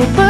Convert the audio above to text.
aku